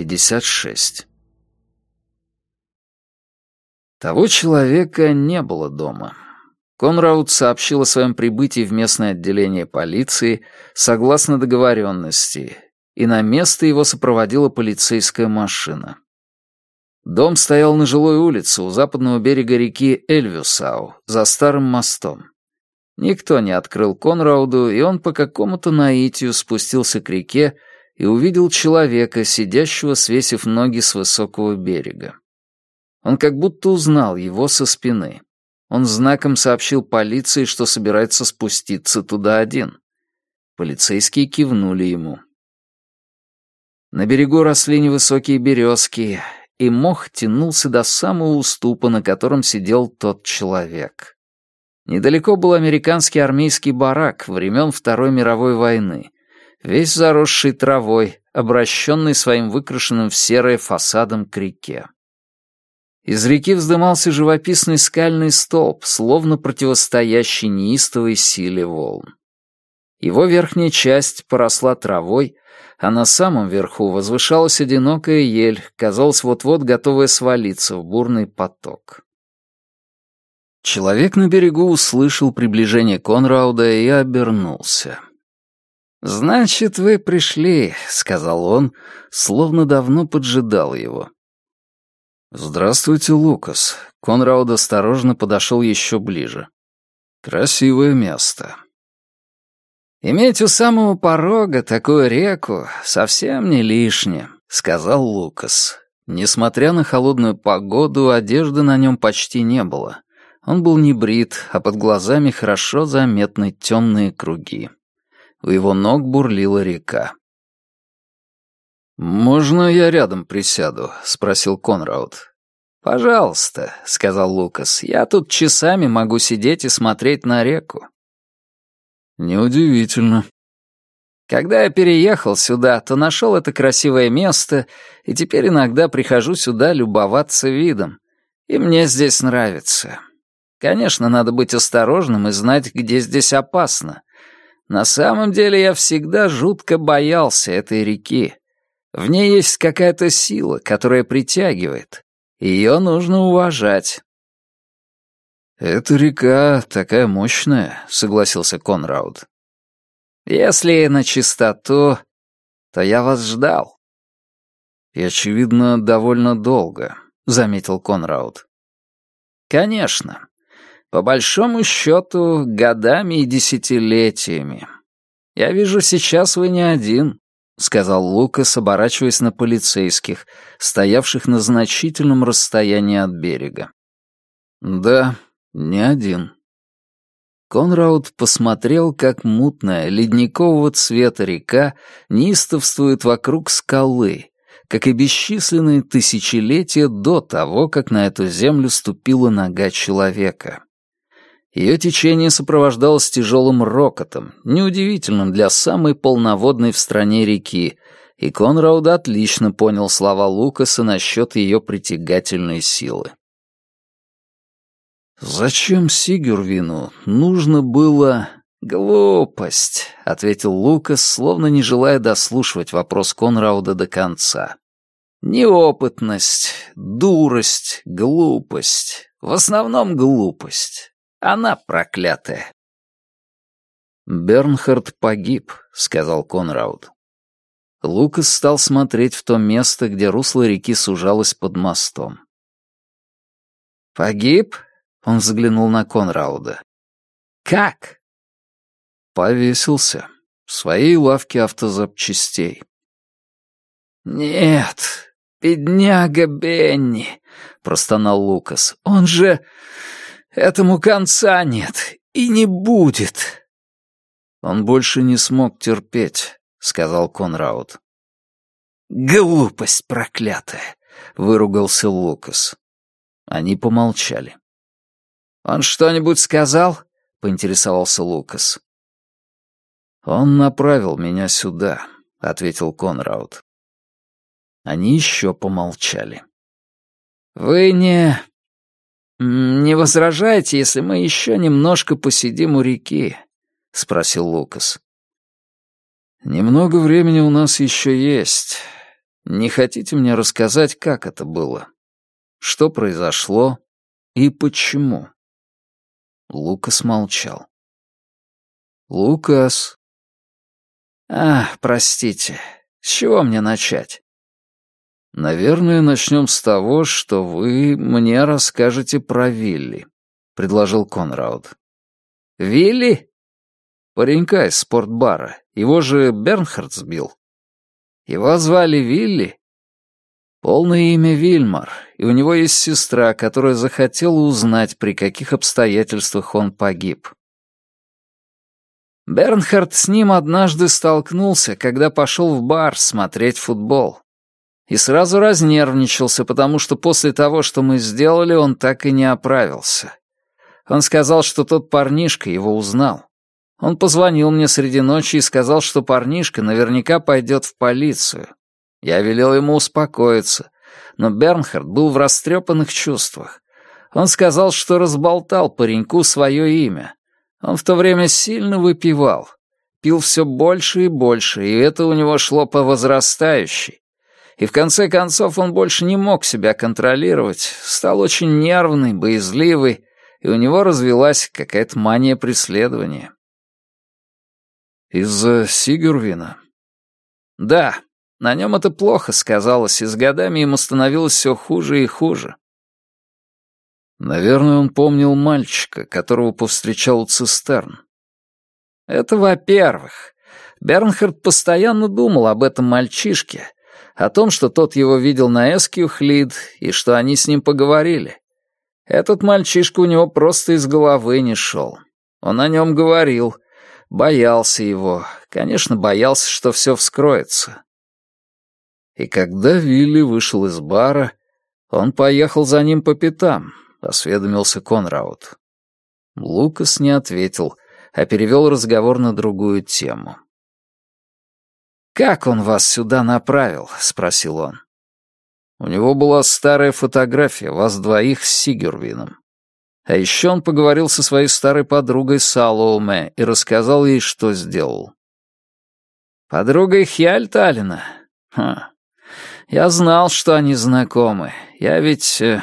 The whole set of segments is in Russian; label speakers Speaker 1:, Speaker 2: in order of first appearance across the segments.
Speaker 1: 56. Того человека не было дома. Конрауд сообщил о своем прибытии в местное отделение полиции согласно договоренности, и на место его сопроводила полицейская машина. Дом стоял на жилой улице у западного берега реки Эльвюсау, за старым мостом. Никто не открыл Конрауду, и он по какому-то наитию спустился к реке и увидел человека, сидящего, свесив ноги с высокого берега. Он как будто узнал его со спины. Он знаком сообщил полиции, что собирается спуститься туда один. Полицейские кивнули ему. На берегу росли невысокие березки, и мох тянулся до самого уступа, на котором сидел тот человек. Недалеко был американский армейский барак времен Второй мировой войны, весь заросший травой, обращенный своим выкрашенным в серое фасадом к реке. Из реки вздымался живописный скальный столб, словно противостоящий неистовой силе волн. Его верхняя часть поросла травой, а на самом верху возвышалась одинокая ель, казалось, вот-вот готовая свалиться в бурный поток. Человек на берегу услышал приближение Конрауда и обернулся. «Значит, вы пришли», — сказал он, словно давно поджидал его. «Здравствуйте, Лукас». Конрауд осторожно подошел еще ближе. «Красивое место». «Иметь у самого порога такую реку совсем не лишнее», — сказал Лукас. Несмотря на холодную погоду, одежды на нем почти не было. Он был не брит, а под глазами хорошо заметны темные круги. У его ног бурлила река. «Можно я рядом присяду?» — спросил Конрауд. «Пожалуйста», — сказал Лукас, — «я тут часами могу сидеть и смотреть на реку». «Неудивительно». Когда я переехал сюда, то нашел это красивое место, и теперь иногда прихожу сюда любоваться видом. И мне здесь нравится. Конечно, надо быть осторожным и знать, где здесь опасно. На самом деле я всегда жутко боялся этой реки. В ней есть какая-то сила, которая притягивает. Ее нужно уважать. «Эта река такая мощная», — согласился Конрауд. «Если на чистоту, то я вас ждал». «И, очевидно, довольно долго», — заметил Конрауд. «Конечно. По большому счету, годами и десятилетиями. Я вижу, сейчас вы не один. — сказал Лукас, оборачиваясь на полицейских, стоявших на значительном расстоянии от берега. «Да, не один». Конрауд посмотрел, как мутная, ледникового цвета река неистовствует вокруг скалы, как и бесчисленные тысячелетия до того, как на эту землю ступила нога человека. Ее течение сопровождалось тяжелым рокотом, неудивительным для самой полноводной в стране реки, и Конрауд отлично понял слова Лукаса насчет ее притягательной силы. «Зачем Сигюрвину нужно было...» «Глупость», — ответил Лукас, словно не желая дослушивать вопрос Конрауда до конца. «Неопытность, дурость, глупость. В основном глупость. Она проклятая. «Бернхард погиб», — сказал Конрауд. Лукас стал смотреть в то место, где русло реки сужалось под мостом. «Погиб?» — он взглянул на Конрауда. «Как?» Повесился. В своей лавке автозапчастей. «Нет, бедняга Бенни», — простонал Лукас. «Он же... Этому конца нет и не будет. Он больше не смог терпеть, сказал Конрауд. Глупость проклятая, выругался Лукас. Они помолчали. Он что-нибудь сказал? поинтересовался Лукас. Он направил меня сюда, ответил Конрауд. Они еще помолчали. «Вы не... «Не возражаете, если мы еще немножко посидим у реки?» — спросил Лукас. «Немного времени у нас еще есть. Не хотите мне рассказать, как это было? Что произошло и почему?» Лукас молчал. «Лукас...» «А, простите, с чего мне начать?» «Наверное, начнем с того, что вы мне расскажете про Вилли», — предложил Конрауд.
Speaker 2: «Вилли?»
Speaker 1: «Паренька из спортбара. Его же Бернхард сбил».
Speaker 2: «Его звали Вилли?»
Speaker 1: Полное имя Вильмар, и у него есть сестра, которая захотела узнать, при каких обстоятельствах он погиб.
Speaker 2: Бернхард с ним однажды столкнулся, когда пошел в бар смотреть футбол. И сразу разнервничался, потому что после того, что мы сделали, он так и не оправился. Он сказал, что тот парнишка его узнал. Он позвонил мне среди ночи и сказал, что парнишка наверняка пойдет в полицию. Я велел ему успокоиться, но Бернхард был в растрепанных чувствах. Он сказал, что разболтал пареньку свое имя. Он в то время сильно выпивал. Пил все больше и больше, и это у него шло по возрастающей. И в конце концов он больше не мог себя контролировать, стал очень нервный, боязливый, и у него развелась какая-то мания преследования.
Speaker 1: «Из-за Сигурвина?»
Speaker 2: «Да, на нем это плохо сказалось, и с годами ему становилось все хуже и хуже.
Speaker 1: Наверное, он помнил мальчика, которого повстречал цистерн.
Speaker 2: Это во-первых. Бернхард постоянно думал об этом мальчишке, о том, что тот его видел на Эскьюхлид, и что они с ним поговорили. Этот мальчишка у него просто из головы не шел. Он о нем говорил, боялся его, конечно, боялся, что все вскроется. И когда Вилли вышел из бара, он поехал за ним по пятам, осведомился Конраут. Лукас не ответил, а перевел разговор на другую тему. «Как он вас сюда направил?» — спросил он.
Speaker 1: У него была старая фотография вас двоих с Сигюрвином. А еще он поговорил со своей старой подругой Салоуме и рассказал ей, что сделал.
Speaker 2: «Подругой Хьяльталина? Хм, я знал, что они знакомы. Я ведь... Э,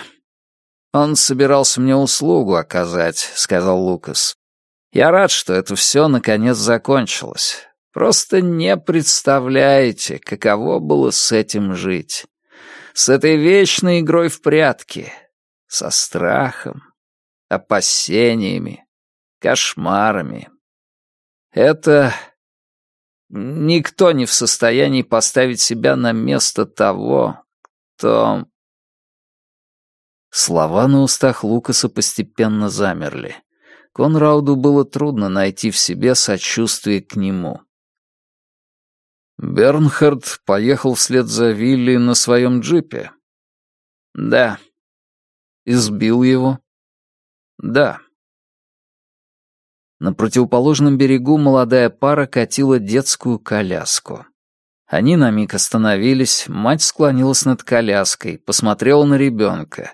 Speaker 2: он собирался мне услугу оказать, сказал Лукас. Я рад, что это все наконец закончилось. Просто не представляете, каково было с этим жить. С этой вечной игрой в прятки. Со страхом, опасениями, кошмарами. Это Никто не в состоянии поставить себя на место того, кто...
Speaker 1: Слова на устах Лукаса постепенно замерли. Конрауду было трудно найти в себе сочувствие к нему. Бернхард поехал вслед за Вилли на своем джипе.
Speaker 2: Да.
Speaker 1: Избил его.
Speaker 2: Да.
Speaker 1: На противоположном берегу молодая пара катила детскую коляску. Они на миг остановились, мать склонилась над коляской, посмотрела на ребенка,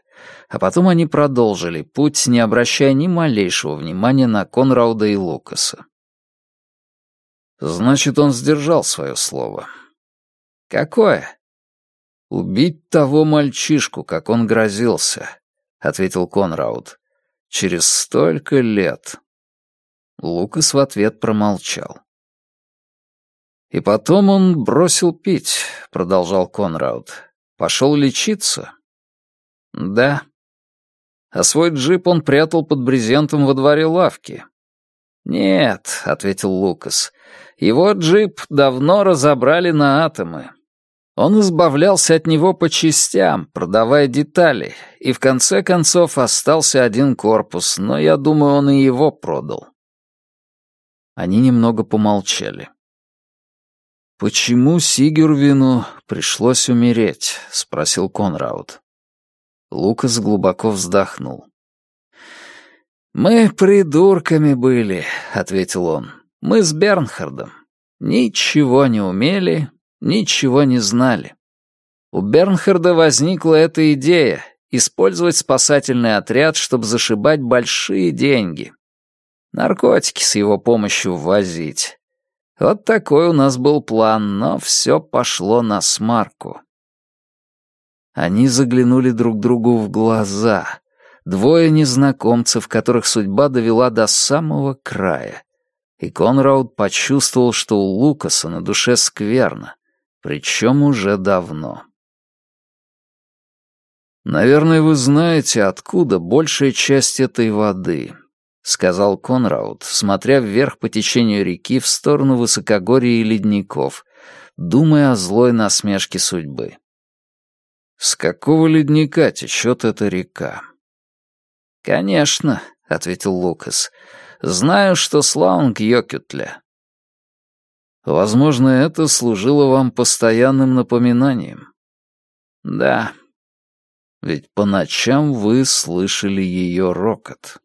Speaker 1: а потом они продолжили путь, не обращая ни малейшего внимания на Конрауда и Лукаса. Значит, он сдержал свое слово.
Speaker 2: «Какое?»
Speaker 1: «Убить того мальчишку, как он грозился», — ответил Конрауд. «Через столько лет». Лукас в ответ промолчал. «И потом он бросил пить», — продолжал Конрауд. «Пошел лечиться?»
Speaker 2: «Да».
Speaker 1: «А свой джип он прятал под брезентом во дворе лавки».
Speaker 2: «Нет», — ответил Лукас. «Его джип давно разобрали на атомы. Он избавлялся от него по частям, продавая детали, и в конце концов остался один корпус, но я думаю, он и его продал.
Speaker 1: Они немного помолчали. «Почему Сигюрвину пришлось умереть?» — спросил Конрауд. Лукас глубоко вздохнул.
Speaker 2: «Мы придурками были», — ответил он. «Мы с Бернхардом. Ничего не умели, ничего не знали. У Бернхарда возникла эта идея — использовать спасательный отряд, чтобы зашибать большие деньги наркотики с его помощью ввозить. Вот такой у нас был план, но все пошло на смарку. Они заглянули друг другу в глаза. Двое незнакомцев, которых судьба довела до самого края. И Конрауд почувствовал, что у Лукаса на душе скверно, причем уже давно. «Наверное, вы знаете, откуда большая часть этой воды», — сказал Конрауд, смотря вверх по течению реки в сторону высокогорья и ледников, думая о злой насмешке судьбы. «С какого ледника течет эта река?»
Speaker 1: «Конечно», — ответил Лукас. «Знаю, что Слаунг Йокютля».
Speaker 2: «Возможно, это служило вам постоянным напоминанием».
Speaker 1: «Да»,
Speaker 2: ведь по ночам вы слышали ее рокот.